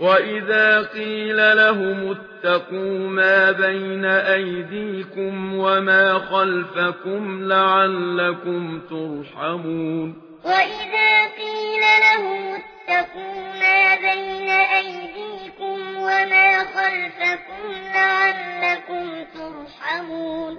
وَإِذَا قِيلَ لَهُمُ اتَّقُوا مَا بَيْنَ أَيْدِيكُمْ وَمَا خَلْفَكُمْ لَعَلَّكُمْ تُرْحَمُونَ وَإِذَا قِيلَ لَهُمُ اتَّقُوا مَا بَيْنَ أَيْدِيكُمْ وَمَا خَلْفَكُمْ لَعَلَّكُمْ تُرْحَمُونَ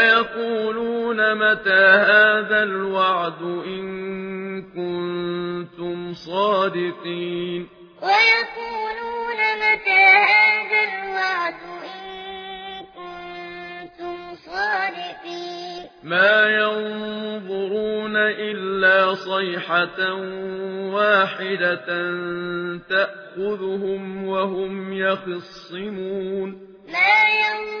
ويقولون متى هذا الوعد إن كنتم صادقين ويقولون متى هذا الوعد إن كنتم صادقين ما ينظرون إلا صيحة واحدة تأخذهم وهم يخصمون ما ينظرون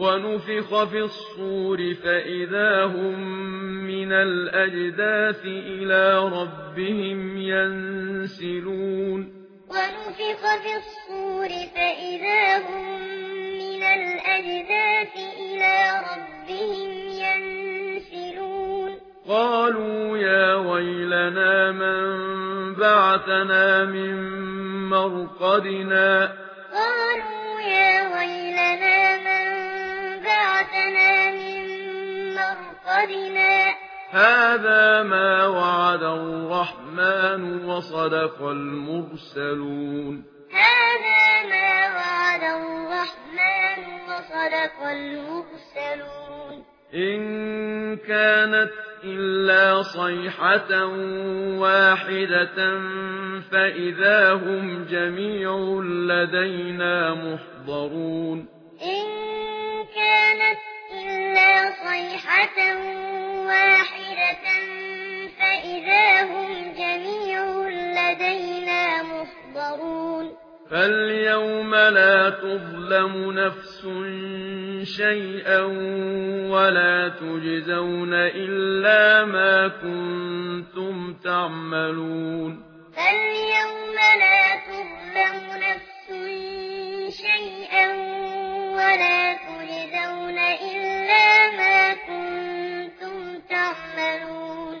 ونفخ في الصور فإذا هم من الأجداث إلى ربهم ينسلون. ونفخ في الصور فإذا هم من الأجداث إلى ربهم ينسلون. قالوا يا ويلنا من بعثنا من مرقدنا. قالوا يا ويلنا أَعْقَدْنَا هَذَا مَا وَعَدَ الرَّحْمَنُ وَصَدَقَ الْمُرْسَلُونَ. هَذَا مَا وَعَدَ الرَّحْمَنُ وَصَدَقَ الْمُرْسَلُونَ. إِن كَانَتْ إِلَّا صَيْحَةً وَاحِدَةً فَإِذَا هُمْ جَمِيعٌ لَدَيْنَا مُحْضَرُونَ. إِن صيحة واحدة فإذا هم جميع لدينا محضرون فاليوم لا تظلم نفس شيئا ولا تجزون إلا ما كنتم تعملون فاليوم لا